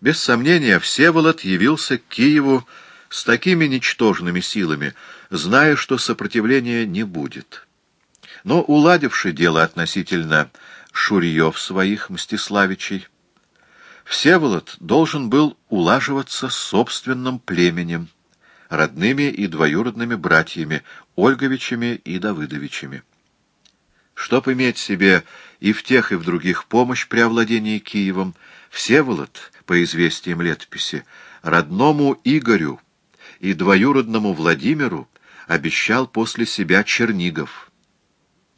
Без сомнения, Всеволод явился к Киеву с такими ничтожными силами, зная, что сопротивления не будет. Но, уладивший дело относительно Шурьев своих Мстиславичей, Всеволод должен был улаживаться с собственным племенем, родными и двоюродными братьями, Ольговичами и Давыдовичами. Чтоб иметь себе и в тех, и в других помощь при овладении Киевом, Всеволод, по известиям летописи, родному Игорю и двоюродному Владимиру обещал после себя Чернигов.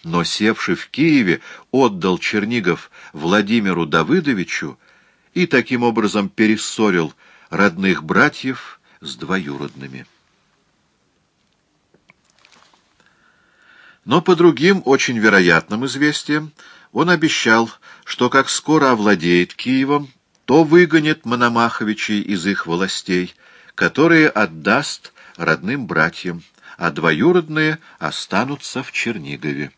Но, севший в Киеве, отдал Чернигов Владимиру Давыдовичу и таким образом перессорил родных братьев с двоюродными. Но по другим очень вероятным известиям он обещал, что как скоро овладеет Киевом, то выгонит Мономаховичей из их властей, которые отдаст родным братьям, а двоюродные останутся в Чернигове.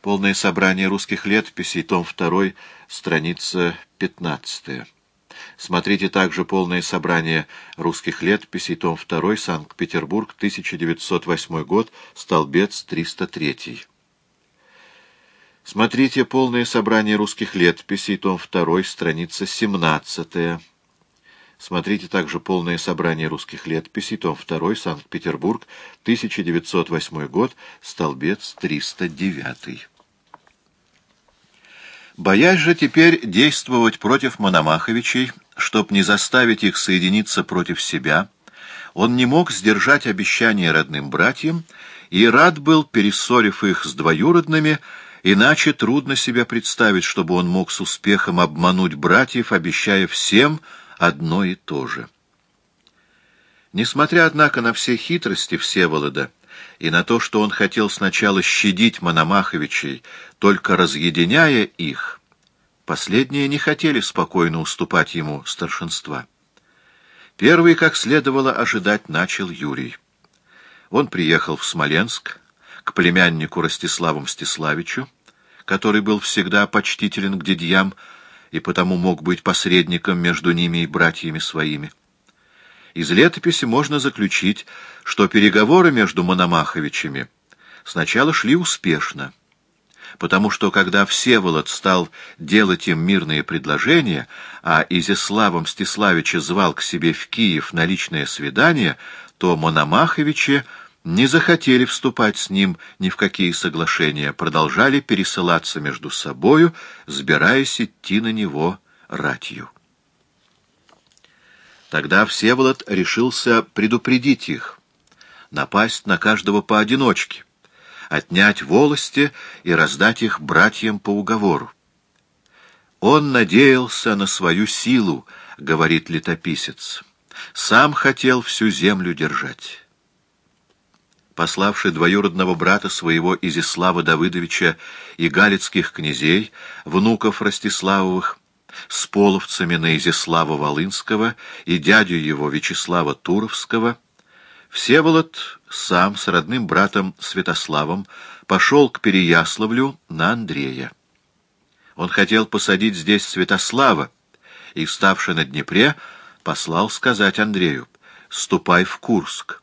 Полное собрание русских летописей, том 2, страница 15. Смотрите также полное собрание русских летописей, том 2, Санкт-Петербург, 1908 год, столбец 303. Смотрите полное собрание русских летописей, том 2, страница 17. Смотрите также полное собрание русских летописей, том 2, Санкт-Петербург, 1908 год, столбец 309. Боясь же теперь действовать против Мономаховичей, чтоб не заставить их соединиться против себя, он не мог сдержать обещания родным братьям и рад был, перессорив их с двоюродными, иначе трудно себе представить, чтобы он мог с успехом обмануть братьев, обещая всем одно и то же. Несмотря, однако, на все хитрости Всеволода, и на то, что он хотел сначала щадить Мономаховичей, только разъединяя их, последние не хотели спокойно уступать ему старшинства. Первый, как следовало ожидать, начал Юрий. Он приехал в Смоленск к племяннику Ростиславу Мстиславичу, который был всегда почтителен к дядьям и потому мог быть посредником между ними и братьями своими. Из летописи можно заключить, что переговоры между Мономаховичами сначала шли успешно, потому что когда Всеволод стал делать им мирные предложения, а Изяслава Мстиславича звал к себе в Киев на личное свидание, то Мономаховичи не захотели вступать с ним ни в какие соглашения, продолжали пересылаться между собою, сбираясь идти на него ратью. Тогда Всеволод решился предупредить их, напасть на каждого поодиночке, отнять волости и раздать их братьям по уговору. Он надеялся на свою силу, говорит летописец, сам хотел всю землю держать. Пославший двоюродного брата своего Изислава Давыдовича и галицких князей, внуков Ростиславовых, с половцами на Изяслава Волынского и дядю его Вячеслава Туровского, Всеволод сам с родным братом Святославом пошел к Переяславлю на Андрея. Он хотел посадить здесь Святослава, и, ставший на Днепре, послал сказать Андрею «Ступай в Курск».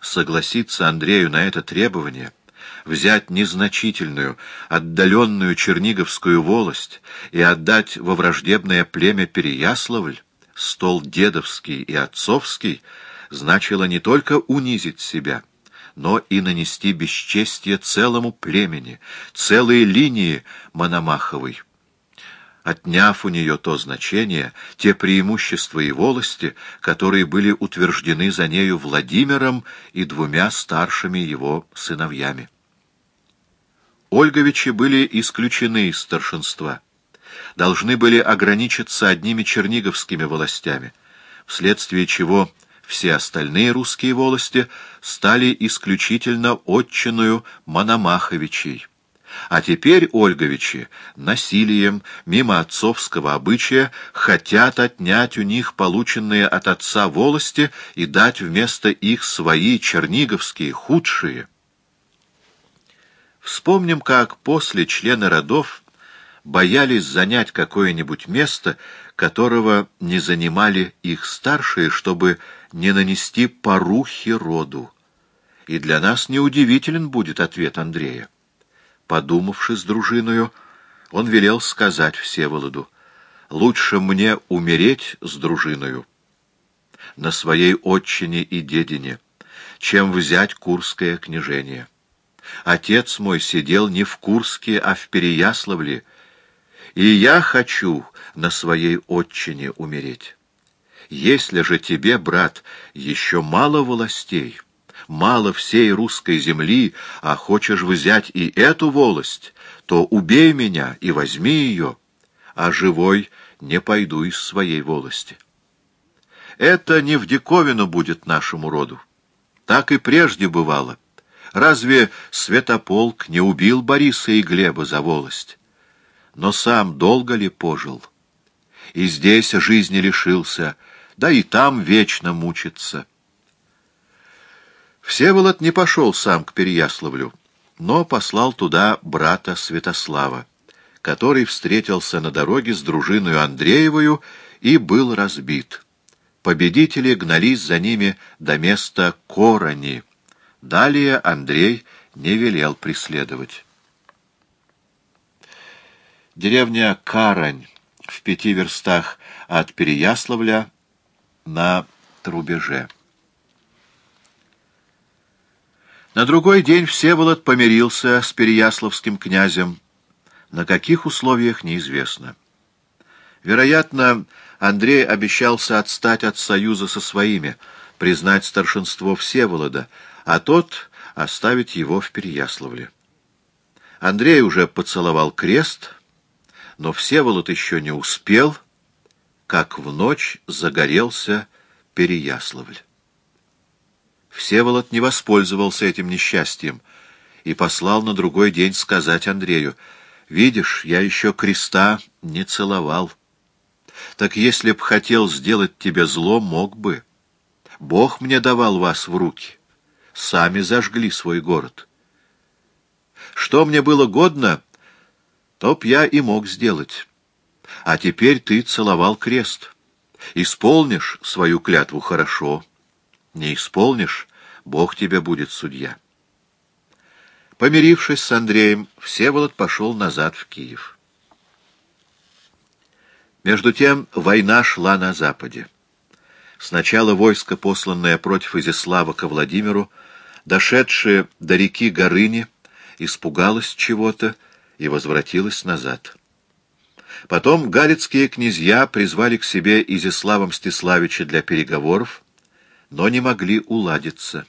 Согласиться Андрею на это требование — взять незначительную, отдаленную Черниговскую волость и отдать во враждебное племя Переяславль, стол дедовский и отцовский, значило не только унизить себя, но и нанести бесчестье целому племени, целой линии Мономаховой, отняв у нее то значение, те преимущества и волости, которые были утверждены за нею Владимиром и двумя старшими его сыновьями. Ольговичи были исключены из старшинства, должны были ограничиться одними черниговскими властями, вследствие чего все остальные русские волости стали исключительно отчиную Мономаховичей. А теперь Ольговичи насилием, мимо отцовского обычая, хотят отнять у них полученные от отца волости и дать вместо их свои черниговские, худшие – Вспомним, как после члены родов боялись занять какое-нибудь место, которого не занимали их старшие, чтобы не нанести порухи роду. И для нас неудивителен будет ответ Андрея. Подумавши с дружиною, он велел сказать Всеволоду, «Лучше мне умереть с дружиною на своей отчине и дедине, чем взять Курское княжение. Отец мой сидел не в Курске, а в Переяславле, и я хочу на своей отчине умереть. Если же тебе, брат, еще мало властей, мало всей русской земли, а хочешь взять и эту волость, то убей меня и возьми ее, а живой не пойду из своей волости. Это не в диковину будет нашему роду. Так и прежде бывало. Разве Святополк не убил Бориса и Глеба за волость? Но сам долго ли пожил? И здесь жизни лишился, да и там вечно мучится. Всеволод не пошел сам к Переяславлю, но послал туда брата Святослава, который встретился на дороге с дружиною Андреевою и был разбит. Победители гнались за ними до места Корони. Далее Андрей не велел преследовать. Деревня Карань в пяти верстах от Переяславля на Трубеже. На другой день Всеволод помирился с Переяславским князем. На каких условиях, неизвестно. Вероятно, Андрей обещался отстать от союза со своими, признать старшинство Всеволода, а тот оставить его в Переяславле. Андрей уже поцеловал крест, но Всеволод еще не успел, как в ночь загорелся Переяславль. Всеволод не воспользовался этим несчастьем и послал на другой день сказать Андрею, «Видишь, я еще креста не целовал. Так если б хотел сделать тебе зло, мог бы. Бог мне давал вас в руки. Сами зажгли свой город. Что мне было годно, то б я и мог сделать. А теперь ты целовал крест. Исполнишь свою клятву хорошо» Не исполнишь, Бог тебе будет судья. Помирившись с Андреем, Всеволод пошел назад в Киев. Между тем война шла на западе. Сначала войско, посланное против Изяслава ко Владимиру, дошедшее до реки Горыни, испугалось чего-то и возвратилось назад. Потом галицкие князья призвали к себе Изяслава Мстиславича для переговоров, но не могли уладиться.